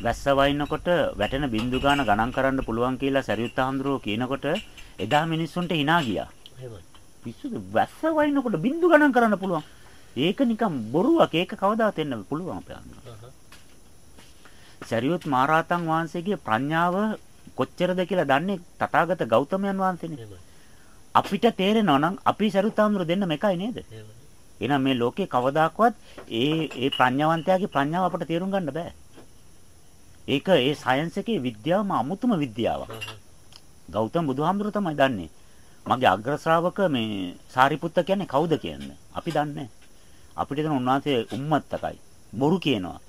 වැස්ස වයින්නකොට වැටෙන බින්දු ගාන ගණන් කරන්න පුළුවන් කියලා සරියුත් හඳුරෝ කියනකොට එදා මිනිස්සුන්ට hina ගියා. පිස්සුද වැස්ස වයින්නකොට බින්දු ගණන් කරන්න පුළුවන්. ඒක නිකන් බොරුවක්. ඒක කවදාවත් වෙන්න පුළුවන්. සරියුත් මහරහතන් වහන්සේගේ ප්‍රඥාව කොච්චරද කියලා දන්නේ තථාගත ගෞතමයන් වහන්සේනේ. අපිට තේරෙනවා නම් අපි සරියුත් හඳුරෝ දෙන්නම එකයි නේද? එහෙනම් මේ ලෝකේ කවදාකවත් ඒ ඒ ප්‍රඥාවන්තයාගේ ප්‍රඥාව අපට තේරුම් ගන්න බෑ. ඒක ඒ සයන්ස් එකේ විද්‍යාවම අමුතුම විද්‍යාවක්. ගෞතම බුදුහාමුදුරුවෝ තමයි දන්නේ. මගේ අග්‍ර ශ්‍රාවක මේ සාරිපුත්ත කියන්නේ කවුද කියන්නේ? අපි දන්නේ අපිට දෙන උන්වහන්සේ උම්මත්තකයි. බොරු කියනවා.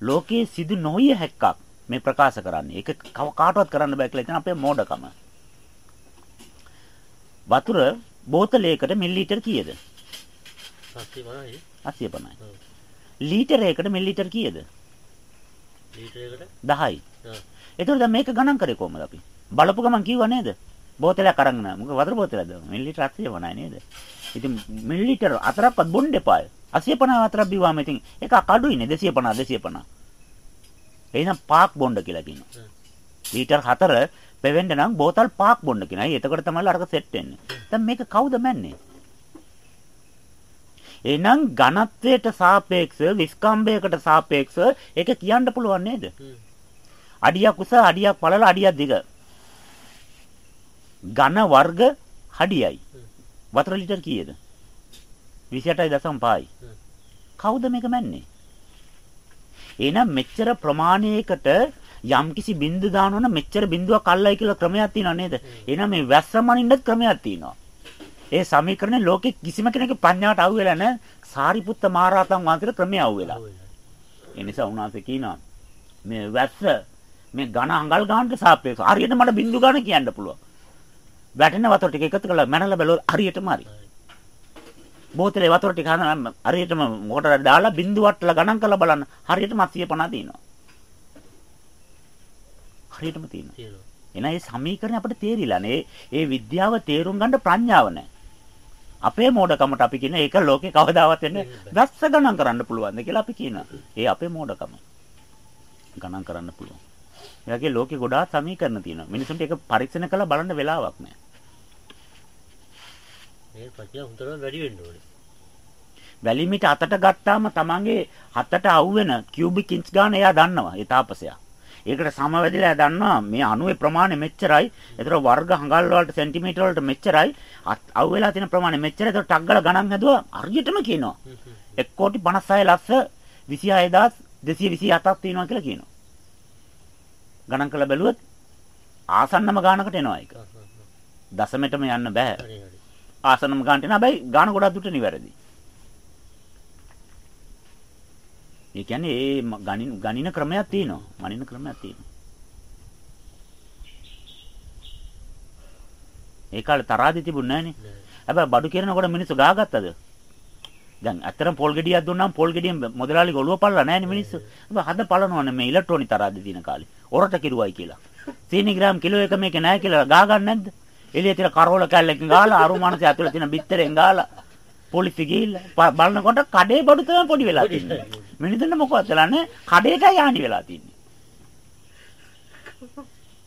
ලෝකයේ සිදු නොවිය හැක්කක් මේ ප්‍රකාශ කරන්නේ. ඒක කාටවත් කරන්න බෑ කියලා හිතන අපේ මෝඩකම. වතුර බෝතලයකට මිලිලීටර් කීයද? 750යි. 850යි. ඔව්. ලීටරයකට මිලිලීටර් කීයද? ලීටරයකට 10යි. ඔව්. එතකොට දැන් මේක ගණන් කරේ කොහමද අපි? බලපු ගමන් කිව්වා නේද? බෝතලයක් අරන් නා. මොකද වතුර බෝතලයක්ද? මිලිලීටර් 850යි නේද? ඉතින් මිලිලීටර් හතරක්වත් බොන්න එපාය. 850 හතරක් බිව්වාම ඉතින් ඒක අඩුයිනේ 250 250. එහෙනම් පාක් බොන්න කියලා කියනවා. ලීටර් 4 පෙවෙන්න නම් බෝතල් පාක් බොන්න කියනවා. ඒ එතකොට තමයි අරක සෙට් වෙන්නේ. දැන් මේක කවුද මැන්නේ? එහෙනම් ඝනත්වයට සාපේක්ෂව විස්කම්භයකට සාපේක්ෂව ඒක කියන්න පුළුවන් නේද? අඩියක් උස අඩියක් පළල අඩියක් දිග. ඝන වර්ග හඩියයි. වතුර ලිටර් කීයද? 28.5යි. හ්ම්. කවුද මේක මැන්නේ? එහෙනම් මෙච්චර ප්‍රමාණයකට යම්කිසි බින්දු දානවනම් මෙච්චර බින්දුවක් අල්ලයි කියලා ක්‍රමයක් තියෙනව නේද? එහෙනම් මේ වැස්ස මනින්නත් ක්‍රමයක් තියෙනවා. ඒ සමීකරණේ ලෝකෙ කිසිම කෙනෙකුගේ ප්‍රඥාවට අහු වෙලා නැහැ. සාරිපුත්ත මහරහතන් වහන්සේට ක්‍රමය අහු වෙලා. ඒ නිසා උන්වහන්සේ කියනවා මේ වැස්ස මේ ඝන අඟල් ගන්නට සාපේක්ෂව හරියට මට බින්දු ගන්න කියන්න පුළුවන්. වැටෙන වතුර ටික එකතු කරලා මැනලා බැලුවොත් හරියටම හරි. බෝතලේ වතුර ටික හරියටම මොකටද දාලා බින්දු වටලා ගණන් කරලා බලන්න හරියටම 850 තියෙනවා. හරියටම තියෙනවා. තියෙනවා. එහෙනම් මේ සමීකරණ අපිට තේරිලා නේ. ඒ විද්‍යාව තේරුම් ගන්න ප්‍රඥාව නැහැ. අපේ මෝඩකමට අපි කියන ඒක ලෝකේ කවදාවත් වෙන්නේ දැස්ස ගණන් කරන්න පුළුවන්ද කියලා අපි කියනවා. ඒ අපේ මෝඩකම. ගණන් කරන්න පුළුවන්. එයාගේ ලෝකේ ගොඩාක් සමීකරණ තියෙනවා. මිනිසුන්ට ඒක පරීක්ෂණ කරලා බලන්න වෙලාවක් නැහැ. මේ ප්‍රඥා හොඳට වැඩි වෙන්න ඕනේ. වැලිමිට අතට ගත්තාම තමන්ගේ හතට අහුවෙන කියුබික් ඉන්ච් ගාන එයා දන්නවා. ඒ තාපසයා. ඒකට සමවැදිලා දන්නවා මේ අණුවේ ප්‍රමාණය මෙච්චරයි. ඒතර වර්ග හඟල් වලට සෙන්ටිමීටර වලට මෙච්චරයි. අහුවෙලා තියෙන ප්‍රමාණය මෙච්චරයි. ඒතර ටක් ගාලා ගණන් හැදුවා හරියටම කියනවා. 1 කෝටි 56 ලක්ෂ 26227ක් තියෙනවා කියලා කියනවා. ගණන් කරලා බැලුවොත් ආසන්නම ගානකට එනවා ඒක. දශමෙටම යන්න බෑ. ආසන්නම ගානට එන හැබැයි ගාන ගොඩක් දුරට නිවැරදි. ඒ කියන්නේ ඒ ගණින ගණින ක්‍රමයක් තියෙනවා. ගණින ක්‍රමයක් තියෙනවා. ඒ කාලේ තරහදි තිබුණේ නැහනේ. හැබැයි බඩු කිරනකොට මිනිස්සු ගාගත්තද? දැන් ඇත්තටම පොල් ගෙඩියක් දුන්නාම පොල් ගෙඩියෙන් මොදලාලි ගොළුව පල්ලා නැහනේ මිනිස්සු. හැබැයි හද පලනවනේ මේ ඉලෙක්ට්‍රොනික තරහදි දින කාලේ. ඔරට කිරුවයි කියලා. සීනි ග්‍රෑම් කිලෝ එක මේක නැහැ කියලා ගා ගන්න නැද්ද? එළිය තියෙන කරෝල කැල්ලකින් ගාලා අරු මනසේ ඇතුළේ තියෙන බිත්තරෙන් ගාලා පොලිසි ගිහිල්ලා බලනකොට කඩේ බඩු තමයි පොඩි වෙලා තියෙන්නේ. මිනිඳුන්ට මොකවත් වෙලා නැහැ. කඩේටයි හානි වෙලා තියෙන්නේ.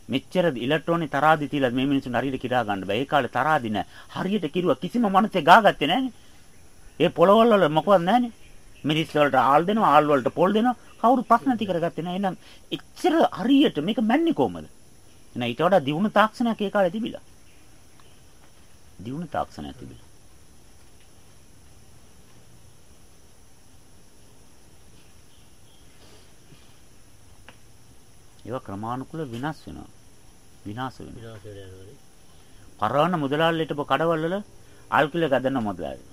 මෙච්චර ඉලෙක්ට්‍රෝනික තරාදි තියලා මේ මිනිස්සුන් හරියට කිරා ගන්න බෑ. ඒ කාලේ තරාදි නෑ. හරියට කිරුවා කිසිම මනුස්සයෙක් ගාගත්තේ නෑනේ. ඒ පොළවල් වල මොකවත් නෑනේ. මිනිස් වලට ආල් දෙනවා, ආල් වලට පොල් දෙනවා. කවුරු ප්‍රශ්න ඇති කරගත්තේ නෑ. එහෙනම් එච්චර හරියට මේක මැන්නේ කොහමද? එහෙනම් ඊට වඩා දියුණු තාක්ෂණයක් ඒ කාලේ තිබිලා. දියුණු තාක්ෂණයක් තිබිලා. ඒවා ක්‍රමානුකූල විනාශ වෙනවා. විනාශ වෙනවා. පරාණ මුදලාලිට ඔබ කඩවල වල ආල් කිලෝ දෙන්න මුදලාලි.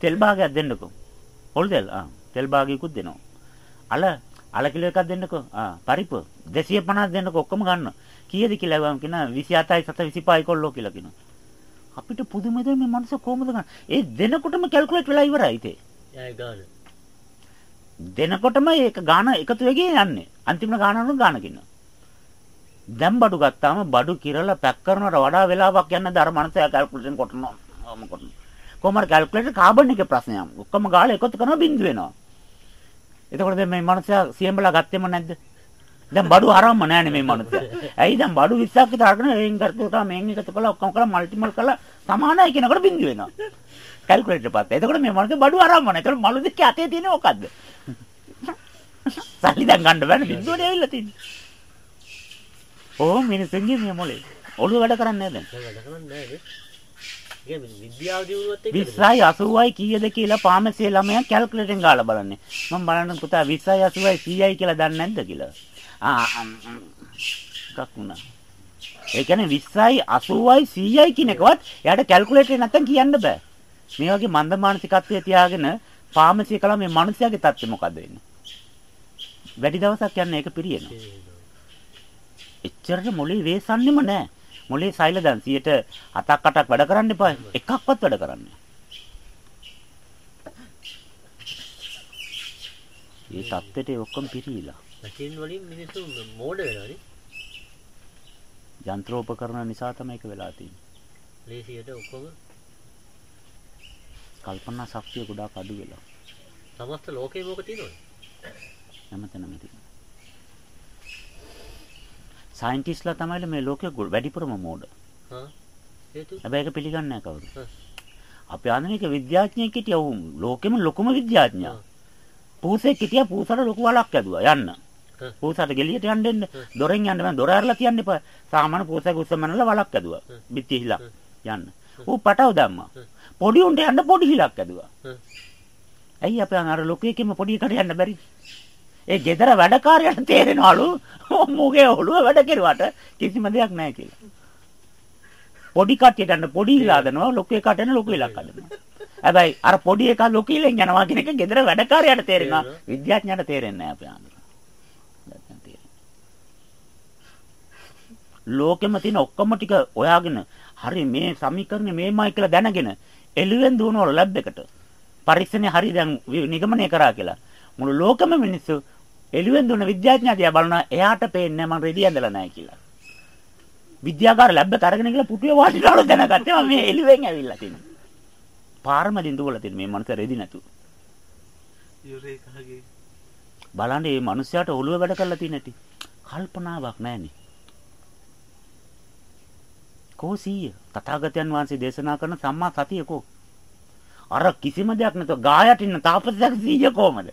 තෙල් භාගයක් දෙන්නකෝ. පොල් තෙල් ආ තෙල් භාගයකුත් දෙනවා. අල අල කිලෝ එකක් දෙන්නකෝ. ආ පරිප්පු 250 දෙන්නකෝ ඔක්කොම ගන්න. කීයද කියලා වම් කියන 27යි 7 25යි කොල්ලෝ කියලා කියනවා. අපිට පුදුමද මේ මනුස්ස කොහමද ගන්න. ඒ දෙනකොටම කැල්කියුලේට් වෙලා ඉවරයි ඉතින්. එයා ගාන. දෙනකොටම ඒක ගාන එකතු වෙගේ යන්නේ. අන්තිම ගාන අනුව ගාන කියනවා. දැන් බඩු ගත්තාම බඩු කිරලා පැක් කරනවට වඩා වෙලාවක් යනද අර මනසයා කැල්කියුලේෂන් කරනවා. ඔහොම කරනවා. කොහමද කැල්කියුලේටර් කාබන් එකේ ප්‍රශ්නයක්. ඔක්කොම ගාලා එකතු කරනවා බින්දු වෙනවා. එතකොට දැන් මේ මනසයා සියඹලා ගත්තෙම නැද්ද? දැන් බඩු ආරම්ම නැහැනේ මේ මනුස්සයා. ඇයි දැන් බඩු 20ක් විතර අරගෙන එයින් කරතුටා මේන් එකතු කරලා ඔක්කොම කරලා මල්ටිපල් කරලා සමානයි කියනකොට බින්දු වෙනවා. කැල්කියුලේටර් පස්සේ. එතකොට මේ මනුස්සයා බඩු ආරම්ම නැහැ. එතකොට මලු දෙකේ අතේ තියෙන්නේ මොකද්ද? සල්ලි දැන් ගන්න බෑනේ බින්දුවනේ ඇවිල්ලා තියෙන්නේ. ඕ මිනිස්සුන්ගේ මේ මොලේ. ඔළුව වැඩ කරන්නේ නැහැ දැන්. වැඩ කරන්නේ නැහැ 20යි 80යි කීයද කියලා පාමසේ ළමයා කැල්කියුලේටරෙන් ගාලා බලන්නේ. මම බලන්න පුතා 20යි 80යි 100යි කියලා දන්නේ නැද්ද කියලා. ආ එකක් වුණා. ඒ කියන්නේ 20යි 80යි 100යි කියන එකවත් එයාට කැල්කියුලේටරේ නැත්තම් කියන්න බෑ. මේ වගේ මන්ද මානසිකත්වයේ තියාගෙන පාමසේ කළා මේ මිනිස්යාගේ තත්ත්වය මොකද වෙන්නේ? වැඩි දවසක් යන්නේ ඒක පිරියෙනවා. එච්චරට මොලේ වේසන්නෙම නැහැ. මොලේ සෛල දැන් 107ක් 8ක් වැඩ කරන්න එපා. එකක්වත් වැඩ කරන්නේ මේ தත්ත්වයට ඒ ඔක්කොම පිරීලා. මැෂින් වලින් මිනිස්සු මෝඩ වෙනවානේ. යන්ත්‍රෝපකරණ නිසා තමයි ඒක වෙලා තියෙන්නේ. ලේසියට ඔක්කොම කල්පනා ශක්තිය ගොඩාක් අඩු වෙලා. සමස්ත ලෝකේ මොක තියෙනවද? හැමතැනම තියෙනවා. සයන්ටිස්ලා තමයි මේ ලෝකේ වැඩිපුරම මෝඩ. හා හේතු හැබැයි ඒක පිළිගන්නේ නැහැ කවුරු. අපේ ආධුනික විද්‍යාඥයෙක් හිටියා ඌ ලෝකෙම ලොකුම විද්‍යාඥයා. පූසෙක් හිටියා පූසට ලොකු වලක් ඇදුවා යන්න. පූසට ගෙලියට යන්න දෙන්න. දොරෙන් යන්න බෑ. දොර ඇරලා තියන්න එපා. සාමාන්‍ය පූසෙක් උස්සමනලා වලක් ඇදුවා. බිත්ති හිලා. යන්න. ඌ පටව දැම්මා. පොඩි උන්ට යන්න පොඩි හිලක් ඇදුවා. ඇයි අපේ අර ලොකු එකෙම පොඩි එකට යන්න බැරි? ඒ ගෙදර වැඩකාරයට තේරෙනවලු මොගේ ඔළුව වැඩ කෙරුවට කිසිම දෙයක් නැහැ කියලා. පොඩි කට්ටියට යන්න පොඩි හිලා හදනවා ලොකු එකට යන ලොකු හිලක් හදනවා. හැබැයි අර පොඩි එකා ලොකු හිලෙන් යනවා කියන එක ගෙදර වැඩකාරයට තේරෙනවා විද්‍යාඥයාට තේරෙන්නේ නැහැ අපේ ආන්දර. ලෝකෙම තියෙන ඔක්කොම ටික ඔයාගෙන හරි මේ සමීකරණය මේමයි කියලා දැනගෙන එළුවෙන් දුවනවල ලැබ් එකට. පරීක්ෂණේ හරි දැන් නිගමනය කරා කියලා. මුළු ලෝකෙම මිනිස්සු එළුවෙන් දුවන විද්‍යාඥයා දිහා බලනවා එයාට පේන්නේ මම රෙදි ඇඳලා නැහැ කියලා. විද්‍යාගාර ලැබ් එක අරගෙන ගිහලා පුටුවේ වාඩිලාලු දැනගත්තේ මම මේ එළුවෙන් ඇවිල්ලා තියෙනවා. පාරම දින්දුවල තියෙන මේ මනුස්සයා රෙදි නැතු. යුරේකාගේ බලන්න මේ මනුස්සයාට ඔළුව වැඩ කරලා තියෙන ඇති. කල්පනාවක් නැහනේ. කෝසීය තථාගතයන් වහන්සේ දේශනා කරන සම්මා සතිය කෝ? අර කිසිම දෙයක් නැතුව ගායට ඉන්න තාපසයක් සීය කොහමද?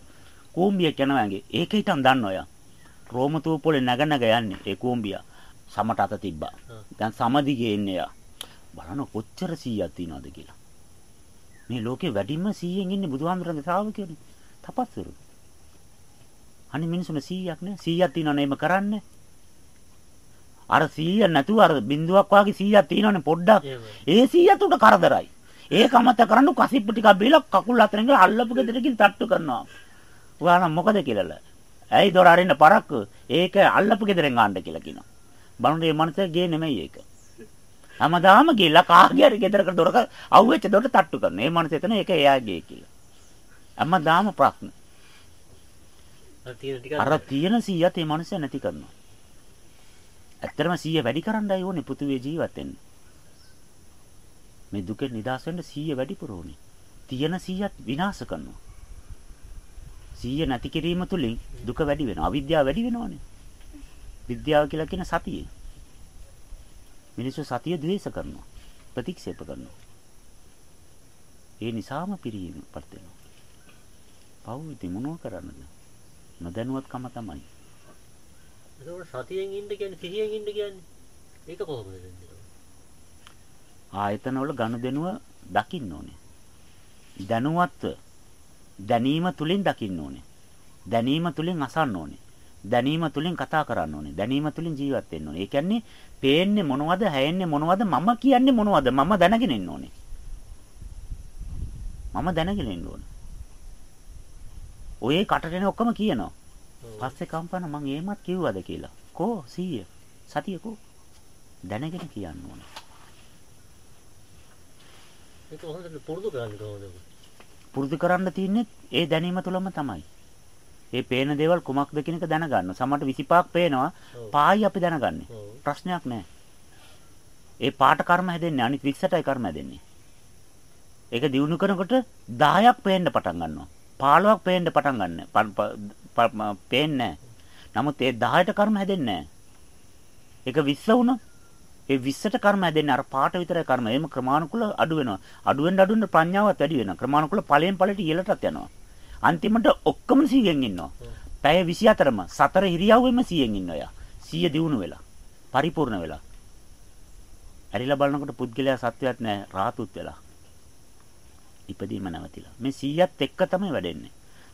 කූඹියක් යනවා ඇඟේ. ඒක හිටන් දන්න ඔයා. රෝම තූපොලේ නැග නැග යන්නේ ඒ කූඹියා. සමට අත තිබ්බා. දැන් සමදිගේ ඉන්නේ යා. බලන්න කොච්චර 100ක් තියනවද කියලා. මේ ලෝකේ වැඩිම 100න් ඉන්නේ බුදුහාමුදුරන්ගේ ශ්‍රාවකයෝනේ. තපස්වරු. අනිත් මිනිස්සුන 100ක් නෑ 100ක් තියනවනේ එහෙම කරන්නේ. අර 100 නැතුව අර බින්දුවක් වාගේ 100ක් තියනවනේ පොඩ්ඩක්. ඒ 100ත් උඩ කරදරයි. ඒක අමත කරන්න කසිප්පු ටිකක් බීලා කකුල් අතරින් ගලා අල්ලපු ගෙදරකින් තට්ටු කරනවා. ඔයාලා මොකද කියලා. ඇයි දොර අරින්න පරක්කු? ඒක අල්ලපු ගෙදරෙන් ආන්න කියලා කියනවා. බලන්න මේ මනුස්සයා ගේ නෙමෙයි ඒක. හැමදාම ගිහලා කාගේ හරි ගෙදරක දොරක අවුෙච්ච දොරට තට්ටු කරනවා. මේ මනුස්සයා හිතන ඒක එයාගේ කියලා. හැමදාම ප්‍රශ්න. අර තියෙන ටික අර තියෙන 100ත් මේ මනුස්සයා නැති කරනවා. ඇත්තටම 100 වැඩි කරන්නයි ඕනේ පෘථුවියේ ජීවත් වෙන්න. මේ දුකෙන් නිදහස් වෙන්න 100 වැඩිපුර ඕනේ. තියෙන 100ත් විනාශ කරනවා. 100 නැති කිරීම තුලින් දුක වැඩි වෙනවා. අවිද්‍යාව වැඩි වෙනවනේ. විද්‍යාව කියලා කියන සතිය. මිනිස්සු සතිය ද්වේෂ කරනවා. ප්‍රතික්ෂේප කරනවා. ඒ නිසාම පිරීමපත් වෙනවා. පව් ඉතින් මොනව කරන්නද? නොදැනුවත්කම තමයි. ඒකෝට සතියෙන් ඉන්න කියන්නේ සිහියෙන් ඉන්න කියන්නේ. ඒක කොහොමද වෙන්නේ? ආයතනවල ගනුදෙනුව දකින්න ඕනේ. දැනුවත්ව දැනීම තුලින් දකින්න ඕනේ. දැනීම තුලින් අසන්න ඕනේ. දැනීම තුලින් කතා කරන්න ඕනේ. දැනීම තුලින් ජීවත් වෙන්න ඕනේ. ඒ කියන්නේ පේන්නේ මොනවද, හැයෙන්නේ මොනවද, මම කියන්නේ මොනවද, මම දැනගෙන ඉන්න ඕනේ. මම දැනගෙන ඉන්න ඕනේ. ඔය කටට එන ඔක්කොම කියනවා. පස්සේ කම්පන මං එහෙමත් කිව්වද කියලා. කෝ 100 සතිය කෝ දැනගෙන කියන්න ඕනේ. ඒක පුරුදු කරන්නේ? පුරුදු කරන්න තියෙන්නේ ඒ දැනීම තුළම තමයි. ඒ පේන දේවල් කුමක්ද කියන එක දැනගන්න. සමහරට 25ක් පේනවා. පායි අපි දැනගන්නේ. ප්‍රශ්නයක් නැහැ. ඒ පාට කර්ම හැදෙන්නේ අනිත් 20ටයි කර්ම හැදෙන්නේ. ඒක දිනු කරනකොට 10ක් පේන්න පටන් ගන්නවා. 15ක් පේන්න පටන් ගන්න. ප- ප- ප- ම- පේන්නේ නැහැ. නමුත් ඒ 10ට කර්ම හැදෙන්නේ නැහැ. ඒක 20 වුණා. ඒ 20ට කර්ම හැදෙන්නේ අර පාට විතරයි කර්ම. එහෙම ක්‍රමානුකූල අඩු වෙනවා. අඩු වෙන්න අඩු වෙන්න ප්‍රඥාවත් වැඩි වෙනවා. ක්‍රමානුකූල ඵලයෙන් ඵලයට ඉහළටත් යනවා. අන්තිමට ඔක්කොම 100න් ඉන්නවා. පැය 24ම සතර ඉරියව්වෙම 100න් ඉන්නවා. 100 දිනු වෙලා. පරිපූර්ණ වෙලා. ඇරිලා බලනකොට පුද්ගලයා සත්‍යයක් නැහැ රාතුත් වෙලා. ඉපදීම නැවතිලා. මේ 100ත් එක්ක තමයි වැඩෙන්නේ.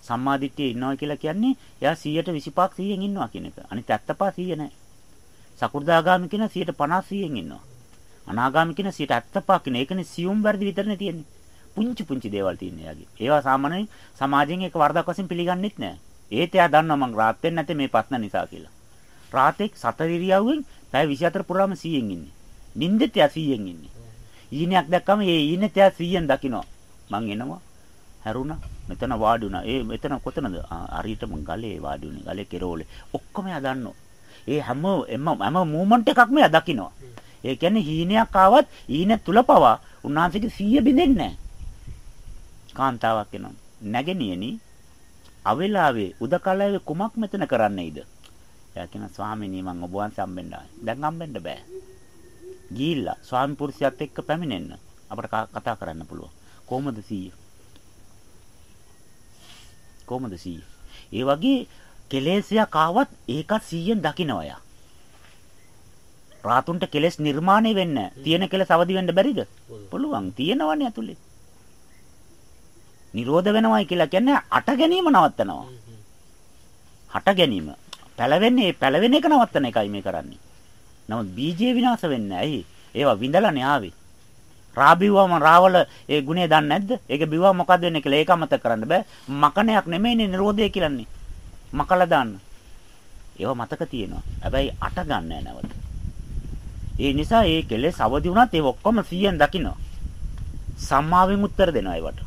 සම්මාදිට්ඨිය ඉන්නවා කියලා කියන්නේ එයා 100ට 25ක් 100න් ඉන්නවා කියන එක. අනිත් 75 100 නැහැ. සකු르දාගාමි කියන 150 100න් ඉන්නවා. අනාගාමි කියන 75 කියන ඒකනේ සියුම් වැඩි විතරනේ තියෙන්නේ. පුංචි පුංචි දේවල් තියෙන එයාගේ. ඒවා සාමාන්‍යයෙන් සමාජයෙන් ඒක වරදක් වශයෙන් පිළිගන්නෙත් නෑ. ඒත් එයා දන්නවා මං රාත් වෙන්නේ නැත්තේ මේ ප්‍රශ්න නිසා කියලා. රාතෙක් සතර ඉරියව්වෙන් පැය 24 පුරාම 100න් ඉන්නේ. නිින්දෙත් එයා 100න් ඉන්නේ. ඊනයක් දැක්කම ඒ ඊනෙත් එයා 100න් දකිනවා. මං එනවා. හැරුණා. මෙතන වාඩි වුණා. ඒ මෙතන කොතනද? හරියටම ගලේ වාඩි වුණේ. ගලේ කෙරෝලේ. ඔක්කොම එයා දන්නවා. ඒ හැම හැම මූමන්ට් එකක්ම එයා දකිනවා. ඒ කියන්නේ හීනයක් ආවත් ඊන තුල පවා උන්වහන්සේගේ 100 බින්දෙන්නේ නැහැ. කාන්තාවක් එනවා. නැගෙනියනි අවෙලාවේ උදකලාවේ කුමක් මෙතන කරන්නේයිද? එයා කියන ස්වාමීනි මං ඔබ වහන්සේ හම්බෙන්න ආවේ. දැන් හම්බෙන්න බෑ. ගිහිල්ලා ස්වාමි පුරුෂයාත් එක්ක පැමිණෙන්න අපට කතා කරන්න පුළුවන්. කොහොමද 100? කොහොමද 100? ඒ වගේ කෙලෙසයක් ආවත් ඒක 100න් දකින්නවා යා. රාතුන්ට කෙලස් නිර්මාණය වෙන්න තියෙන කෙලස් අවදි වෙන්න බැරිද? පුළුවන්. තියෙනවනේ ඇතුලේ. නිරෝධ වෙනවයි කියලා කියන්නේ අට ගැනීම නවත්තනවා. හට ගැනීම. පැලවෙන්නේ පැලවෙන එක නවත්තන එකයි මේ කරන්නේ. නමුත් බීජේ විනාශ වෙන්නේ ඇයි? ඒවා විඳලානේ ආවේ. රාබිවම රාවල ඒ ගුණය දන්නේ නැද්ද? ඒක බිව්වා මොකද්ද වෙන්නේ කියලා ඒක අමතක කරන්න බෑ. මකණයක් නෙමෙයිනේ නිරෝධය කියලානේ. මකලා දාන්න. ඒව මතක තියෙනවා. හැබැයි අට ගන්න නැවත. ඒ නිසා ඒ කෙලෙස් අවදි වුණත් ඒ ඔක්කොම 100න් දකින්න. සම්මාවෙන් උත්තර දෙනවා ඒවට.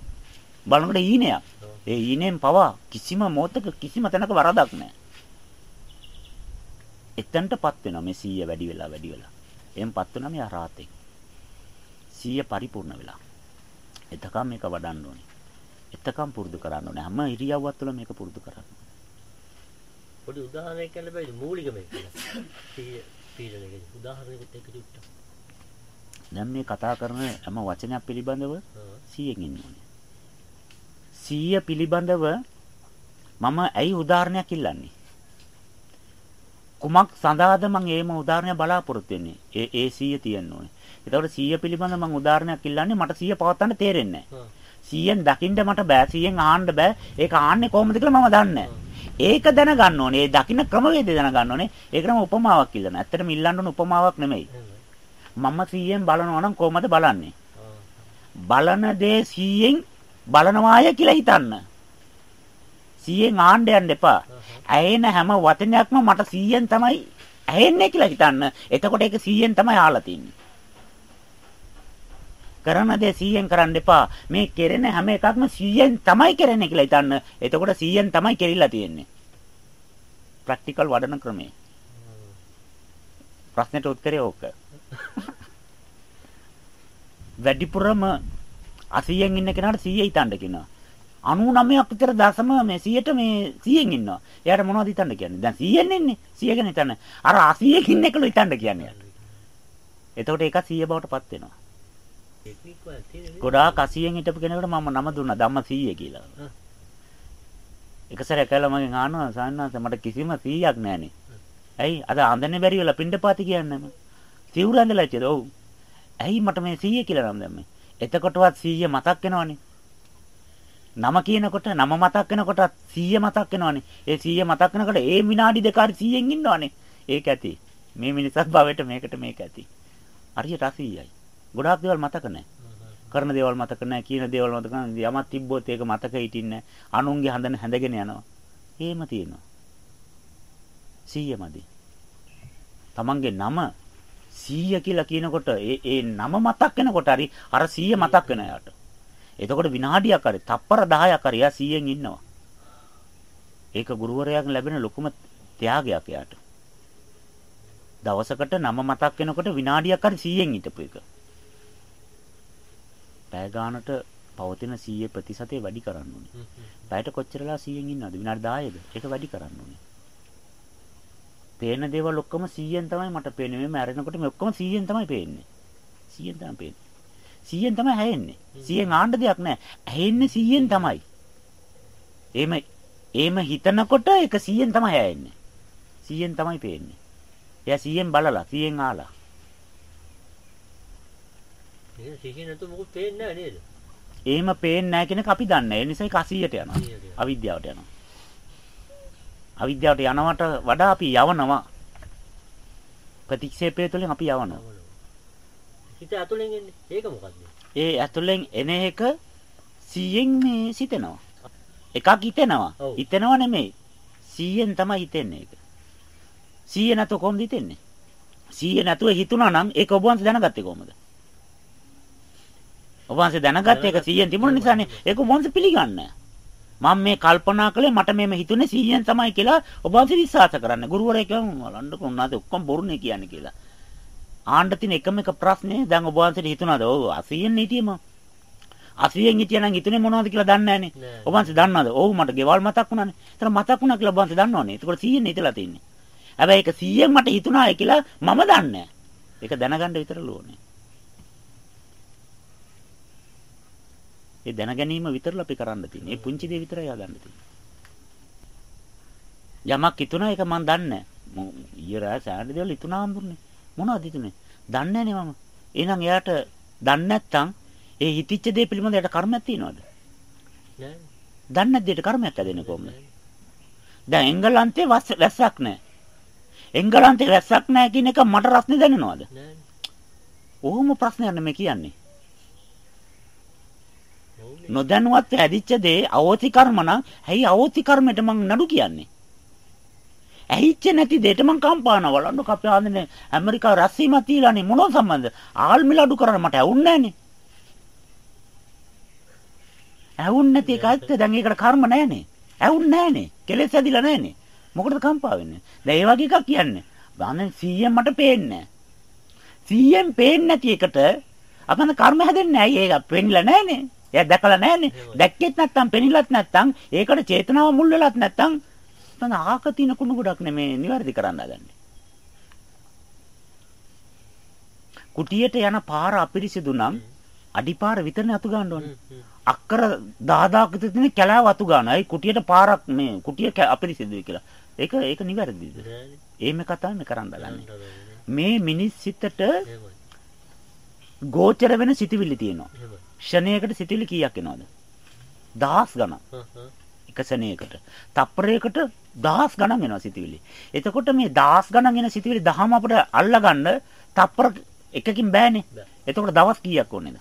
බලනකොට ඊනයක්. ඒ ඊනෙන් පවා කිසිම මොහතක කිසිම තැනක වරදක් නැහැ. එතනටපත් වෙනවා මේ 100 වැඩි වෙලා වැඩි වෙලා. එම්පත් වෙනවා මේ අරහතෙක්. 100 පරිපූර්ණ වෙලා. එතකම් මේක වඩන්න ඕනේ. එතකම් පුරුදු කරන්න ඕනේ. හැම ඉරියව්වක් තුළ මේක පුරුදු කරන්න. පොඩි උදාහරණයක් කියන්න බෑද මූලික මේක. 100 පීඩනයක උදාහරණයකට එක චුට්ටක්. දැන් මේ කතා කරන හැම වචනයක් පිළිබඳව 100න් ඉන්න ඕනේ. 100 පිළිබඳව මම ඇයි උදාහරණයක් ඉල්ලන්නේ? කුමක් සඳහාද මම ඒම උදාහරණයක් බලාපොරොත්තු වෙන්නේ? ඒ ඒ 100 තියෙන්න ඕනේ. ඒතකොට 100 පිළිබඳව මම උදාහරණයක් ඉල්ලන්නේ මට 100 පවත්වන්න තේරෙන්නේ නැහැ. 100න් දකින්න මට බෑ 100න් ආන්න බෑ. ඒක ආන්නේ කොහොමද කියලා මම දන්නේ ඒක දැනගන්න ඕනේ. ඒ දකින්න ක්‍රමවේදය දැනගන්න ඕනේ. ඒකම උපමාවක් ඉල්ලන. ඇත්තටම ඉල්ලන්න ඕන උපමාවක් නෙමෙයි. මම 100න් බලනවා නම් කොහොමද බලන්නේ? බලන දේ 100න් බලනවාය කියලා හිතන්න. 100න් ආන්න යන්න එපා. ඇයෙන හැම වචනයක්ම මට 100න් තමයි ඇහෙන්නේ කියලා හිතන්න. එතකොට ඒක 100න් තමයි ආලා තින්නේ. කරන දේ 100න් කරන්න එපා. මේ කෙරෙන හැම එකක්ම 100න් තමයි කරන්නේ කියලා හිතන්න. එතකොට 100න් තමයි කෙරිලා තියෙන්නේ. ප්‍රැක්ටිකල් වඩන ක්‍රමය. ප්‍රශ්නෙට උත්තරය ඕක. වැඩිපුරම 80න් ඉන්න කෙනාට 100 හිතන්න කියනවා. 99ක් විතර දශම මේ 100ට මේ 100න් ඉන්නවා. එයාට මොනවද හිතන්න කියන්නේ? දැන් 100න් ඉන්නේ. 100 ගැන හිතන්න. අර 80ක ඉන්න එකලු හිතන්න කියන්නේ. එතකොට ඒක 100 බවට පත් වෙනවා. ගොඩාක් 80න් හිටපු කෙනෙකුට මම නම දුන්නා ධම්ම 100 කියලා. එක සැරයක් කළා මගෙන් අහනවා සාන්නාස මට කිසිම 100ක් නැහනේ. ඇයි අද අඳන්නේ බැරි වෙලා පින්ඩපාති කියන්නේ මම. සිවුර ඇඳලා ඉතින් ඔව්. ඇයි මට මේ 100 කියලා නම් දැම්මේ? එතකොටවත් 100 මතක් වෙනවනේ. නම කියනකොට නම මතක් වෙනකොට 100 මතක් වෙනවනේ. ඒ 100 මතක් වෙනකොට ඒ විනාඩි දෙක හරි 100න් ඉන්නවනේ. ඒක ඇති. මේ මිනිස්සුත් භවයට මේකට මේක ඇති. හරියට 80යි. ගොඩාක් දේවල් මතක නැහැ. කරන දේවල් මතක නැහැ, කියන දේවල් මතක නැහැ. යමක් තිබ්බොත් ඒක මතක හිටින්නේ නැහැ. අනුන්ගේ හඳන හැඳගෙන යනවා. එහෙම තියෙනවා. 100 මදි. තමන්ගේ නම 100 කියලා කියනකොට ඒ ඒ නම මතක් වෙනකොට හරි අර 100 මතක් වෙන යාට. එතකොට විනාඩියක් හරි තප්පර 10ක් හරි යා 100න් ඉන්නවා. ඒක ගුරුවරයාගෙන් ලැබෙන ලොකුම ත්‍යාගයක් යාට. දවසකට නම මතක් වෙනකොට විනාඩියක් හරි 100න් හිටපු එක. පැය ගානට පවතින 100 ප්‍රතිශතය වැඩි කරන්න ඕනේ. පැයට කොච්චරලා 100න් ඉන්නවද? විනාඩි 10ද? ඒක වැඩි කරන්න ඕනේ. පේන දේවල් ඔක්කොම 100න් තමයි මට පේන්නේ. මේ මැරෙනකොට මේ ඔක්කොම 100න් තමයි පේන්නේ. 100න් තමයි පේන්නේ. 100න් තමයි හැෙන්නේ. 100න් ආන්න දෙයක් නැහැ. ඇහෙන්නේ 100න් තමයි. එහෙම එහෙම හිතනකොට ඒක 100න් තමයි හැෙන්නේ. 100න් තමයි පේන්නේ. එයා 100න් බලලා 100න් ආලා. එහෙනම් සිහිය නැතුව මොකුත් පේන්නේ නැහැ නේද? එහෙම පේන්නේ නැහැ කියන එක අපි දන්නේ. ඒ නිසා ඒක 80ට යනවා. 80ට යනවා. අවිද්‍යාවට යනවා. අවිද්‍යාවට යනවට වඩා අපි යවනවා. ප්‍රතික්ෂේපය තුළින් අපි යවනවා. හිත ඇතුලෙන් එන්නේ. ඒක මොකද්ද? ඒ ඇතුලෙන් එන එක 100න් මේ සිතෙනවා. එකක් හිතෙනවා. හිතෙනව නෙමෙයි. 100න් තමයි හිතෙන්නේ ඒක. 100 නැතුව කොහොමද හිතෙන්නේ? 100 නැතුව හිතුණා නම් ඒක ඔබ වහන්සේ දැනගත්තේ කොහොමද? ඔබ වහන්සේ දැනගත්තේ ඒක 100න් තිබුණ නිසානේ. ඒක ඔබ වහන්සේ පිළිගන්නේ මම මේ කල්පනා කළේ මට මේම හිතුනේ 100න් තමයි කියලා ඔබ වහන්සේ විශ්වාස කරන්නේ. ගුරුවරයා කියනවා බලන්නකො උන්නාද ඔක්කොම බොරුනේ කියන්නේ කියලා. ආන්න තියෙන එකම එක ප්‍රශ්නේ දැන් ඔබ වහන්සේට හිතුණාද? ඔව් 80න් හිටියම 80න් හිටියනම් හිතුනේ මොනවද කියලා දන්නේ නැහනේ. ඔබ වහන්සේ දන්නවද? ඔව් මට ගෙවල් මතක් වුණානේ. ඒතර මතක් වුණා කියලා ඔබ වහන්සේ දන්නවනේ. ඒකෝට 100න් හිතලා තින්නේ. හැබැයි ඒක 100න් මට හිතුණායි කියලා මම දන්නේ නැහැ. ඒක දැනගන්න විතර ඕනේ. ඒ දැන ගැනීම විතරලා අපි කරන්න තියෙන්නේ. ඒ පුංචි දේ විතරයි හදන්න තියෙන්නේ. යමක් හිතුණා ඒක මම දන්නේ නැහැ. මම ඊයේ රෑ සෑහෙන දේවල් හිතුණා හම්බුනේ. මොනවද හිතුනේ? දන්නේ නැහැ මම. එහෙනම් එයාට දන්නේ නැත්තම් ඒ හිතිච්ච දේ පිළිබඳ එයාට කර්මයක් තියනවද? නෑ. දන්නේ නැද්ද ඒට කර්මයක් හැදෙන්නේ කොහොමද? දැන් එංගලන්තේ වැස්සක් නැහැ. එංගලන්තේ වැස්සක් නැහැ කියන එක මට රස්නේ දැනෙනවද? නෑ. ඔහොම ප්‍රශ්නයක් නෙමෙයි කියන්නේ. නොදැනුවත් ඇදිච්ච දේ අවෝති කර්ම නම් ඇයි අවෝති කර්මයට මං නඩු කියන්නේ? ඇහිච්ච නැති දෙයට මං කම්පාන වලන්න කපේ ආන්නේ ඇමරිකාව රස්සීම තියලානේ මොනව සම්බන්ධ? ආල්මිල අඩු කරන්න මට ඇවුන්නේ නැහනේ. ඇවුන්නේ නැති එක ඇත්ත දැන් ඒකට කර්ම නැහනේ. ඇවුන්නේ නැහනේ. කෙලෙස් ඇදිලා නැහනේ. මොකටද කම්පා වෙන්නේ? දැන් ඒ වගේ එකක් කියන්නේ. බාන්නේ 100න් මට පේන්නේ නැහැ. 100න් පේන්නේ නැති එකට අපන්න කර්ම හැදෙන්නේ නැහැ. ඒක පෙන්නලා නැහනේ. එයා දැකලා නැහනේ. දැක්කෙත් නැත්තම් පෙනිලත් නැත්තම් ඒකට චේතනාව මුල් වෙලත් නැත්තම් තන ආක තින කුණු ගොඩක් නෙමේ නිවැරදි කරන්න හදන්නේ. කුටියට යන පාර අපිරිසිදු නම් අඩිපාර විතරනේ අතු ගන්න ඕනේ. අක්කර 10000ක තියෙන කැලාව අතු ගන්නයි කුටියට පාරක් මේ කුටිය අපිරිසිදුයි කියලා. ඒක ඒක නිවැරදිද? එහෙම කතාවක් මේ කරන්න හදන්නේ. නෑ, නෑ. මේ මිනිස් සිතට. ගෝචර වෙන සිතිවිලි තියෙනවා. එහෙමයි. ක්ෂණයකට සිතිවිලි කීයක් එනවද? දහස් ගණන්. එක ශනේයකට. තප්පරයකට දහස් ගණන් එනවා සිතිවිලි. එතකොට මේ දහස් ගණන් එන සිතිවිලි දහම අපිට අල්ලගන්න තප්පර එකකින් බෑනේ. එතකොට දවස් කීයක් ඕනේද?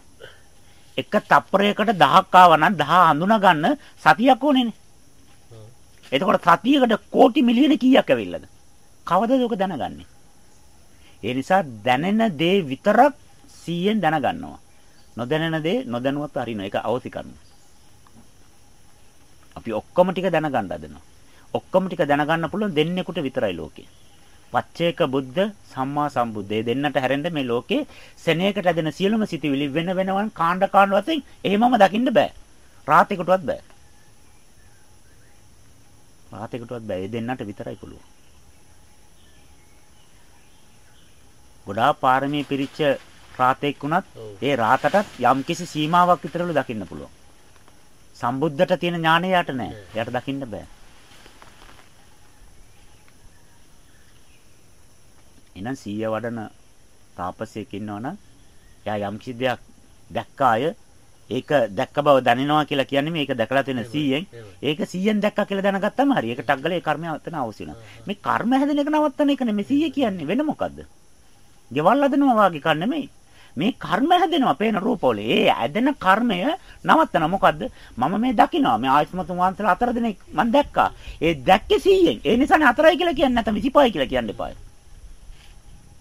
එක තප්පරයකට 10ක් ආවා නම් 10 හඳුනා ගන්න සතියක් ඕනේනේ. එතකොට සතියකට කෝටි මිලියන කීයක් ඇවිල්ලාද? කවදද ඔක දැනගන්නේ? ඒ නිසා දැනෙන දේ විතරක් 100ෙන් දැනගන්නවා. නොදැනෙන දේ නොදැනුවත් අරිනවා. ඒක අවසි කරනවා. අපි ඔක්කොම ටික දැනගන්න හදනවා. ඔක්කොම ටික දැනගන්න පුළුවන් දෙන්නෙකුට විතරයි ලෝකේ. පච්චේක බුද්ධ සම්මා සම්බුද්ධ. මේ දෙන්නට හැරෙන්න මේ ලෝකේ සෙනෙයකට ඇදෙන සියලුම සිටිවිලි වෙන වෙනවන් කාණ්ඩ කාණ්ඩ වශයෙන් එහෙමම දකින්න බෑ. රාතේකටවත් බෑ. රාතේකටවත් බෑ. මේ දෙන්නට විතරයි පුළුවන්. ගොඩාක් පාරමී පිරිච්ච රාතෙක් වුණත්. ඒ රාතටත් යම්කිසි සීමාවක් විතරලු දකින්න පුළුවන්. සම්බුද්ධට තියෙන ඥාණය යට නෑ. යට දකින්න බෑ. එහෙනම් සීය වඩන තාපසයෙක් ඉන්නවනම් එයා යම්කිසි දෙයක් දැක්කාය ඒක දැක්ක බව දැනෙනවා කියලා කියන්නේ මේක දැකලා තියෙන 100ෙන් ඒක 100ෙන් දැක්කා කියලා දැනගත්තම හරි. ඒක ටග්ගල ඒ කර්මය අතන අවශ්‍ය වෙනවා. මේ කර්ම හැදෙන එක නවත්තන එක නෙමෙයි 100 කියන්නේ වෙන මොකද්ද? ගෙවල් හදනවා වාගේ කන් නෙමෙයි. මේ කර්ම හැදෙනවා පේන රූපවල. ඒ ඇදෙන කර්මය නවත්තන මොකද්ද? මම මේ දකිනවා. මේ ආයස්මතුන් වහන්සේලා හතර දෙනෙක් මම දැක්කා. ඒ දැක්කේ 100ෙන්. ඒ නිසානේ හතරයි කියලා කියන්නේ නැත්නම් 25යි කියලා කියන්න එපායි.